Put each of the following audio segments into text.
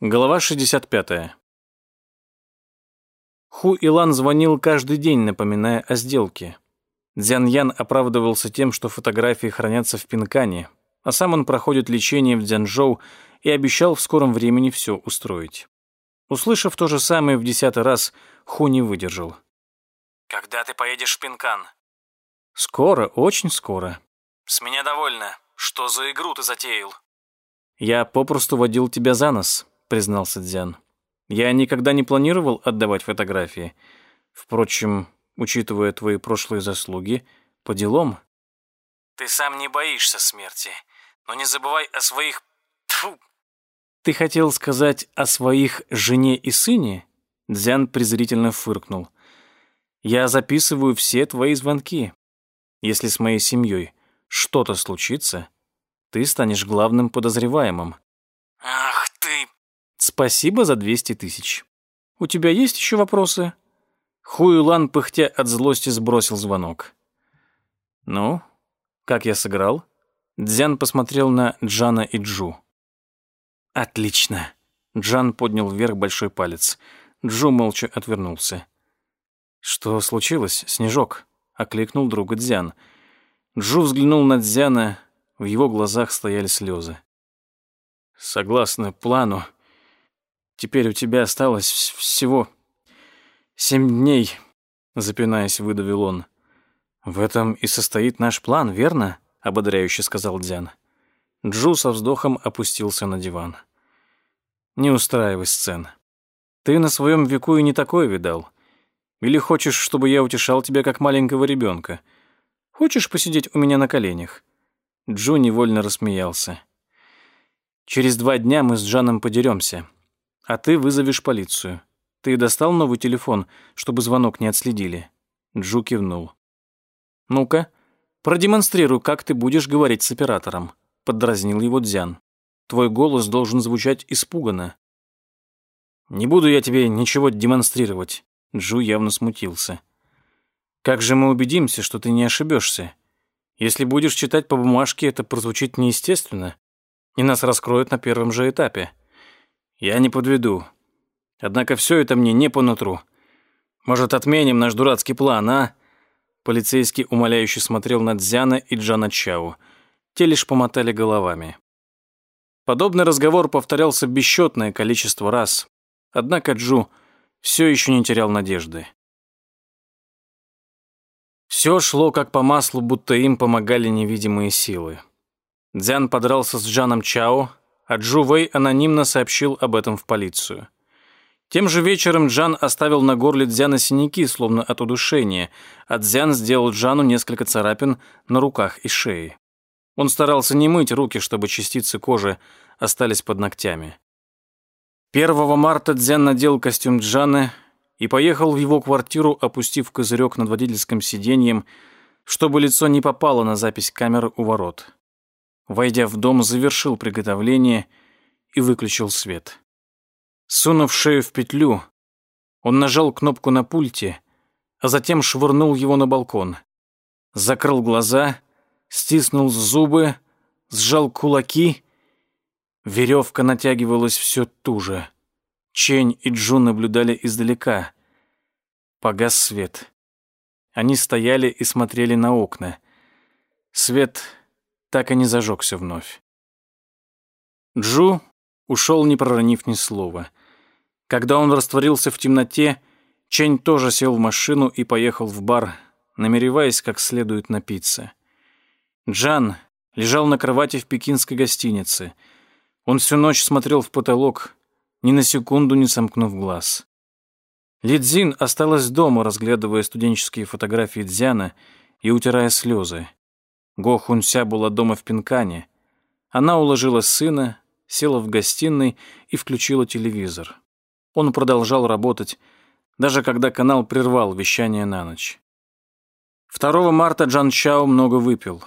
Глава 65. Ху Илан звонил каждый день, напоминая о сделке. Дзян Ян оправдывался тем, что фотографии хранятся в Пинкане, а сам он проходит лечение в Дзянжоу и обещал в скором времени все устроить. Услышав то же самое в десятый раз, Ху не выдержал. «Когда ты поедешь в Пинкан?» «Скоро, очень скоро». «С меня довольно. Что за игру ты затеял?» «Я попросту водил тебя за нос», признался Дзян. «Я никогда не планировал отдавать фотографии. Впрочем, учитывая твои прошлые заслуги, по делам». «Ты сам не боишься смерти, но не забывай о своих... Тьфу!» «Ты хотел сказать о своих жене и сыне?» Дзян презрительно фыркнул. «Я записываю все твои звонки. Если с моей семьей что-то случится, ты станешь главным подозреваемым». «Ах ты!» Спасибо за 200 тысяч. У тебя есть еще вопросы? Хуюлан, пыхтя от злости, сбросил звонок. Ну, как я сыграл? Дзян посмотрел на Джана и Джу. Отлично. Джан поднял вверх большой палец. Джу молча отвернулся. Что случилось, Снежок? окликнул друга Дзян. Джу взглянул на Дзяна, в его глазах стояли слезы. Согласно плану, Теперь у тебя осталось всего семь дней, запинаясь, выдавил он. В этом и состоит наш план, верно? ободряюще сказал Дзян. Джу со вздохом опустился на диван. Не устраивай сцен. Ты на своем веку и не такое видал. Или хочешь, чтобы я утешал тебя как маленького ребенка? Хочешь посидеть у меня на коленях? Джу невольно рассмеялся. Через два дня мы с Джаном подеремся а ты вызовешь полицию. Ты достал новый телефон, чтобы звонок не отследили?» Джу кивнул. «Ну-ка, продемонстрируй, как ты будешь говорить с оператором», — поддразнил его Дзян. «Твой голос должен звучать испуганно». «Не буду я тебе ничего демонстрировать», — Джу явно смутился. «Как же мы убедимся, что ты не ошибешься? Если будешь читать по бумажке, это прозвучит неестественно, и нас раскроют на первом же этапе». Я не подведу. Однако все это мне не по нутру. Может, отменим наш дурацкий план, а?» Полицейский умоляюще смотрел на Дзяна и Джана Чао. Те лишь помотали головами. Подобный разговор повторялся бесчетное количество раз. Однако Джу все еще не терял надежды. Все шло как по маслу, будто им помогали невидимые силы. Дзян подрался с Джаном Чао, а Джу Вэй анонимно сообщил об этом в полицию. Тем же вечером Джан оставил на горле Дзяна синяки, словно от удушения, а Дзян сделал Джану несколько царапин на руках и шее. Он старался не мыть руки, чтобы частицы кожи остались под ногтями. 1 марта Дзян надел костюм Джана и поехал в его квартиру, опустив козырек над водительским сиденьем, чтобы лицо не попало на запись камеры у ворот. Войдя в дом, завершил приготовление и выключил свет. Сунув шею в петлю, он нажал кнопку на пульте, а затем швырнул его на балкон. Закрыл глаза, стиснул зубы, сжал кулаки. Веревка натягивалась все туже. Чень и Джу наблюдали издалека. Погас свет. Они стояли и смотрели на окна. Свет так и не зажегся вновь. Джу ушел, не проронив ни слова. Когда он растворился в темноте, Чень тоже сел в машину и поехал в бар, намереваясь как следует напиться. Джан лежал на кровати в пекинской гостинице. Он всю ночь смотрел в потолок, ни на секунду не сомкнув глаз. Лидзин осталась дома, разглядывая студенческие фотографии Дзяна и утирая слезы. Го Хунся была дома в Пинкане. Она уложила сына, села в гостиной и включила телевизор. Он продолжал работать, даже когда канал прервал вещание на ночь. 2 марта Джан Чао много выпил.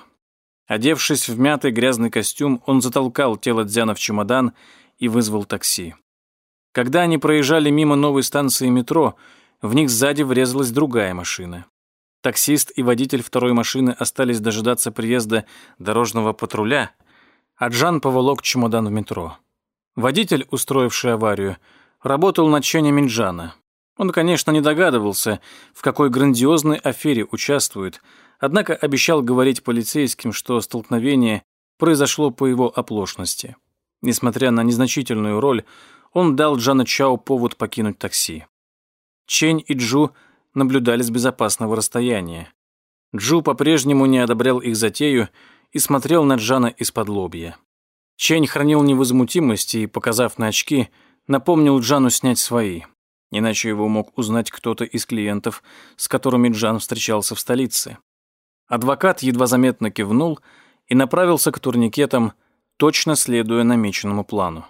Одевшись в мятый грязный костюм, он затолкал тело Дзяна в чемодан и вызвал такси. Когда они проезжали мимо новой станции метро, в них сзади врезалась другая машина. Таксист и водитель второй машины остались дожидаться приезда дорожного патруля, а Джан поволок чемодан в метро. Водитель, устроивший аварию, работал на Чене Минджана. Он, конечно, не догадывался, в какой грандиозной афере участвует, однако обещал говорить полицейским, что столкновение произошло по его оплошности. Несмотря на незначительную роль, он дал Джана Чао повод покинуть такси. Чень и Джу наблюдали с безопасного расстояния. Джу по-прежнему не одобрял их затею и смотрел на Джана из-под лобья. Чень хранил невозмутимость и, показав на очки, напомнил Джану снять свои. Иначе его мог узнать кто-то из клиентов, с которыми Джан встречался в столице. Адвокат едва заметно кивнул и направился к турникетам, точно следуя намеченному плану.